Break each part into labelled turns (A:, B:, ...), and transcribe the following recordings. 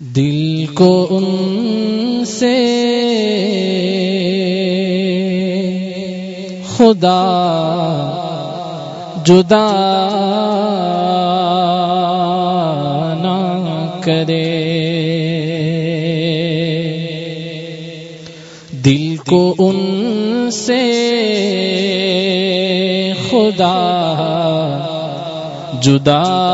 A: دل کو ان سے خدا جدا نہ کرے۔ دل کو ان سے خدا جدا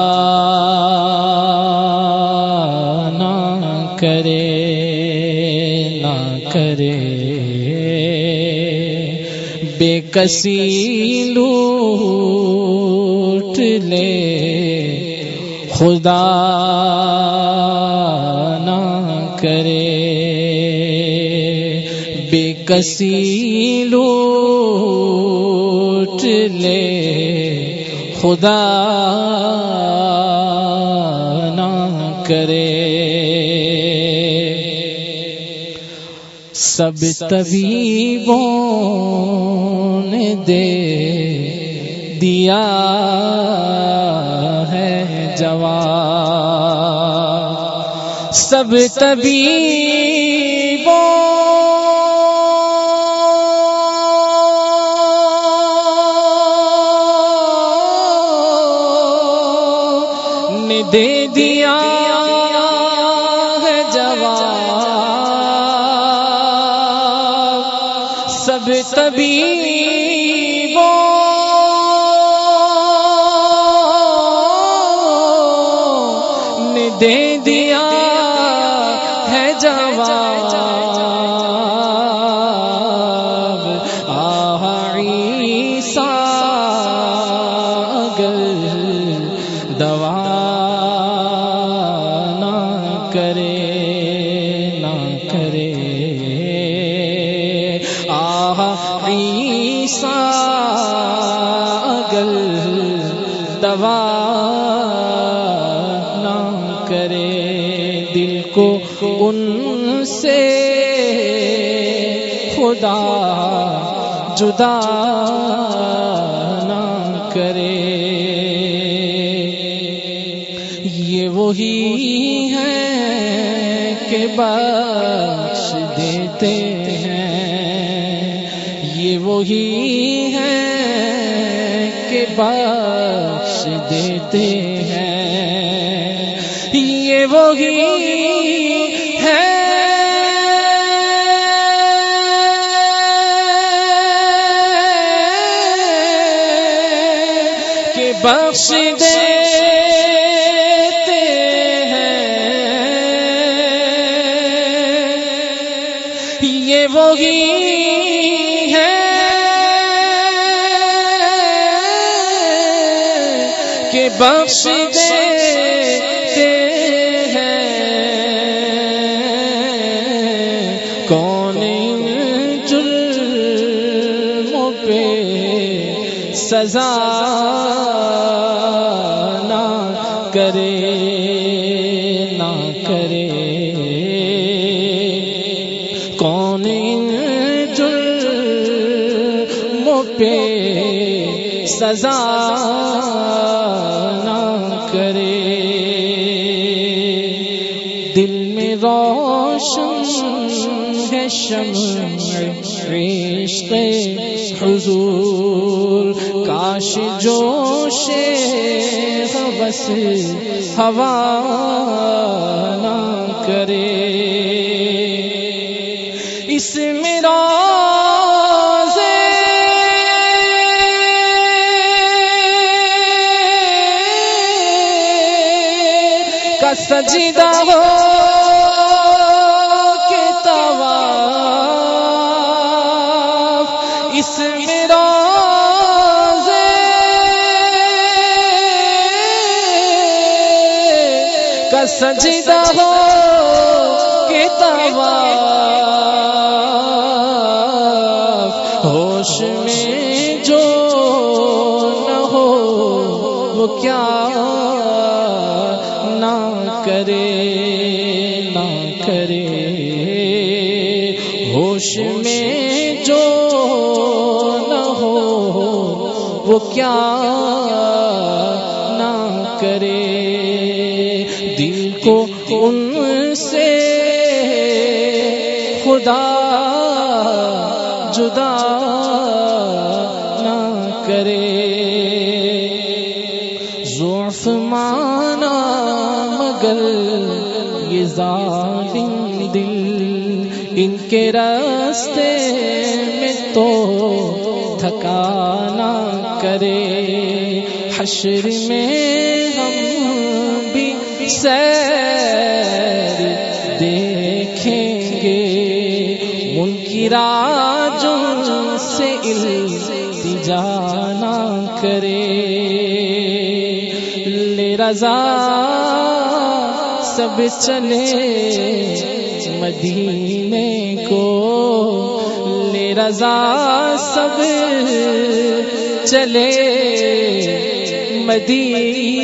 A: کسی لوٹ لے۔ خدا نہ کرے۔ بے کسی لوٹ لے۔ خدا نہ کرے۔ سب طبیبوں نے دے دیا ہے جواب۔ سب طبیبوں نے دے دیا دے دیا ہے جواب۔ عیسیٰ اگر دوا نہ کرے نہ کرے۔ اگل دوا ان سے خدا جدا نہ کرے۔ یہ وہی ہے کہ بخش دیتے یہ وہی ہے کہ بخش دیتے ہیں بخش دیتے ہیں۔ یہ وہی بخش دیتے ہیں۔ کون جرموں پہ سزا نہ کرے نہ کرے۔ کون جرموں پہ سزا روشن ہے عشق حضور کاش جوش بس ہوا نہ کرے اس میرا سجدہ ہو سجدہ ہو کے توا ہوش میں جو نہ ہو، وہ کیا کرے، نہ کرے۔ ہوش میں جو نہ ہو، وہ کیا خدا جدا نہ کرے۔ ضعف مانا مگر یہ ظالم دل۔ ان کے راستے میں تو تھکانا کرے۔ حشر میں ہم بھی سیر دیکھیں ان کی راجوں سے جانا کرے۔ لے رضا سب چلے مدینے کو۔ لے رضا سب چلے مدینے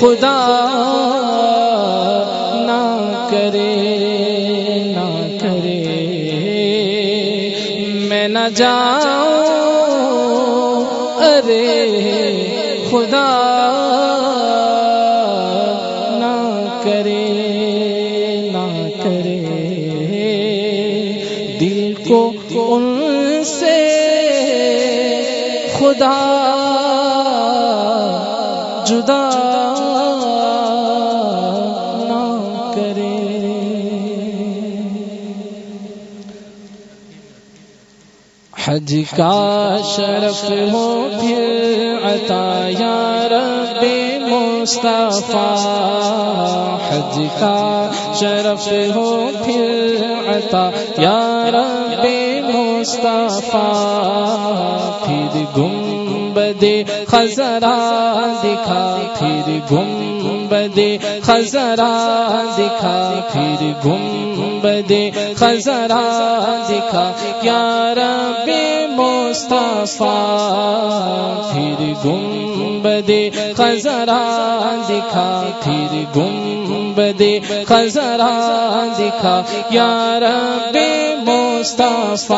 A: خدا نہ کرے نہ کرے۔ میں نہ جاؤں، ارے خدا نہ کرے نہ کرے۔ دل کو ان سے خدا جدا حج کا شرف ہو پھر عطا یا رب مصطفیٰ۔ حج کا شرف ہو پھر عطا یا رب مصطفیٰ۔ پھر گنبد خزرا دکھا، پھر گنبد خزرا دکھا، پھر گنبد خزرا دکھا، یا رب مصطفیٰ۔ پھر گنبد خزرا دکھا، پھر گنبد خزرا دکھا، یا رب مصطفیٰ۔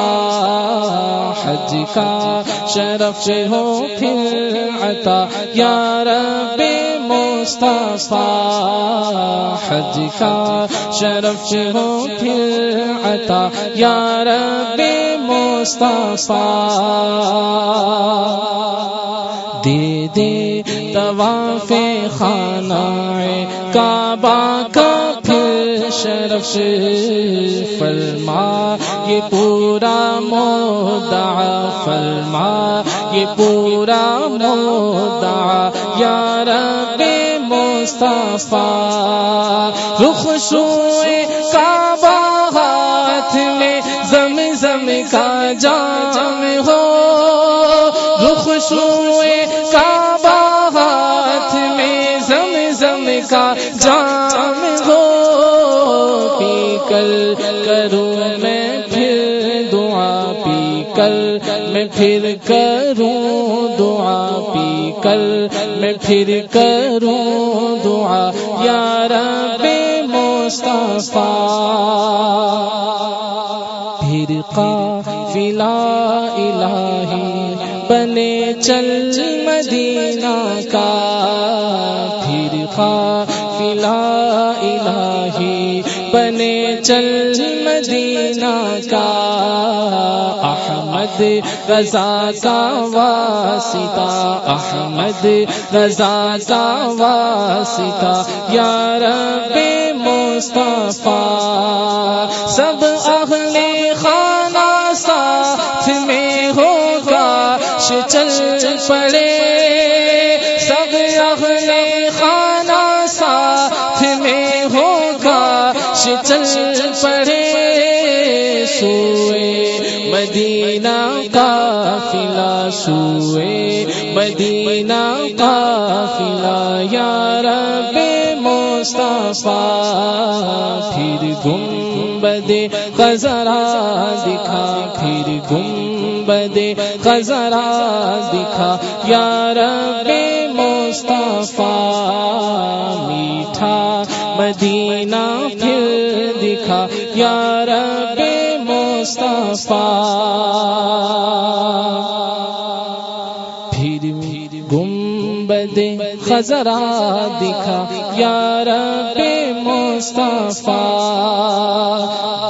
A: حج کا شرف ہو پھر عطا، یا رب مصطفیٰ حج کا شرف ہو پھر عطا، یا رب مصطفیٰ دے دے طواف خانہ کعبہ کا پھر شرف فرما، یہ پورا مودع فرما، یہ پورا مودع یا رب مصطفیٰ۔ رخ سوئے کعبہ ہاتھ میں زم زم کا جام ہو۔ رخ سوئے کعبہ ہاتھ میں زم زم کا جام ہو۔ پی کل کروں میں پھر دعا پی کل میں پھر کروں دعا پی کل پھر کروں دعا، یا رب مصطفیٰ۔ پھر قافلہ الہی بنے چل مدینہ کا۔ پھر قافلہ الہی بنے چل مدینہ کا۔ احمد رضا کا واسطہ احمد رضا کا واسطہ یا رب مصطفیٰ۔ سوئے مدینہ کا فلا یار مصطفیٰ۔ پھر گنبدے خزرا دکھا، پھر گنبدے خزرا دکھا۔ یار بے مصطفیٰ، میٹھا مدینہ پھر دکھا۔ یار بے مصطفیٰ۔ خزرا دکھا یار بے مصطفیٰ،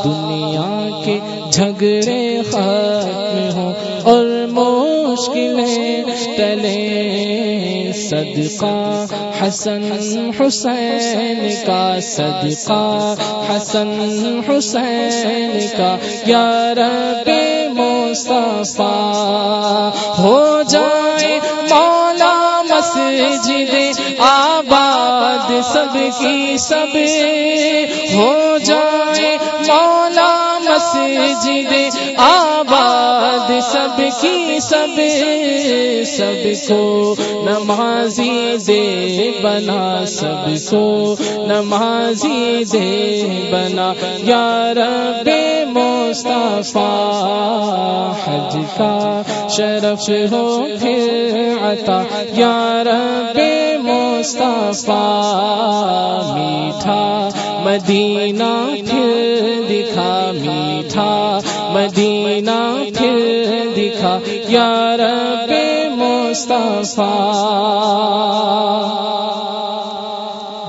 A: دنیا کے جھگڑے ختم ہوں اور مشکلیں ٹلے صدقہ حسن حسین کا، صدقہ حسن حسین کا۔ یار بے مصطفیٰ، ہو جائے مسجد آباد سب کی سب ہو جائے مولا مسجد آباد سب کی سب سب کو نمازی دے بنا سب کو نمازی دے بنا۔ یار بے مصطفیٰ، حج کا شرف ہو پھر عطا۔ یار بے مصطفیٰ، میٹھا مدینہ پھر دکھا۔ میٹھا مدینہ پھر دکھا۔ یار بے مصطفیٰ۔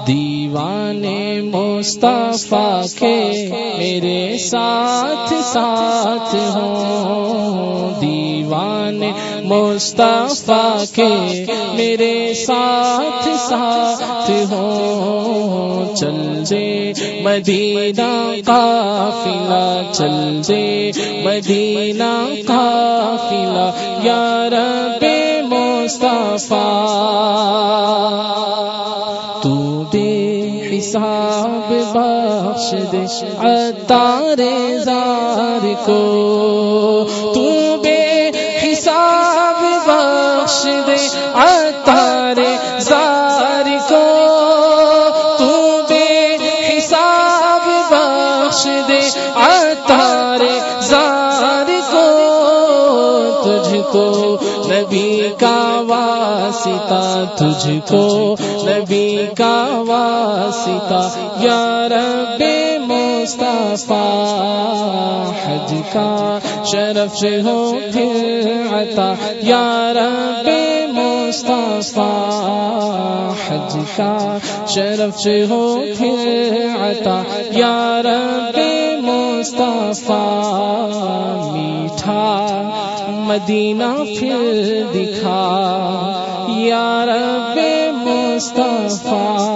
A: دیوانے مصطفیٰ کے میرے ساتھ ساتھ ہوں۔ دیوان مصطفیٰ کے میرے ساتھ ساتھ ہوں۔ چل دے مدینہ قافلہ، چل دے مدینہ قافلہ۔ یار بے مصطفیٰ، تو دے حساب بخش دے عطار زار کو۔ تو بے حساب بخش دے عطار واسطہ تجھ کو نبی کا واسطہ۔ یار بے مصطفیٰ، حج کا شرف سے ہو پھر عطا۔ یار بے مصطفیٰ، حج کا شرف سے ہو پھر عطا۔ یار بے مصطفیٰ، میٹھا مدینہ پھر دکھا یار بے مصطفیٰ۔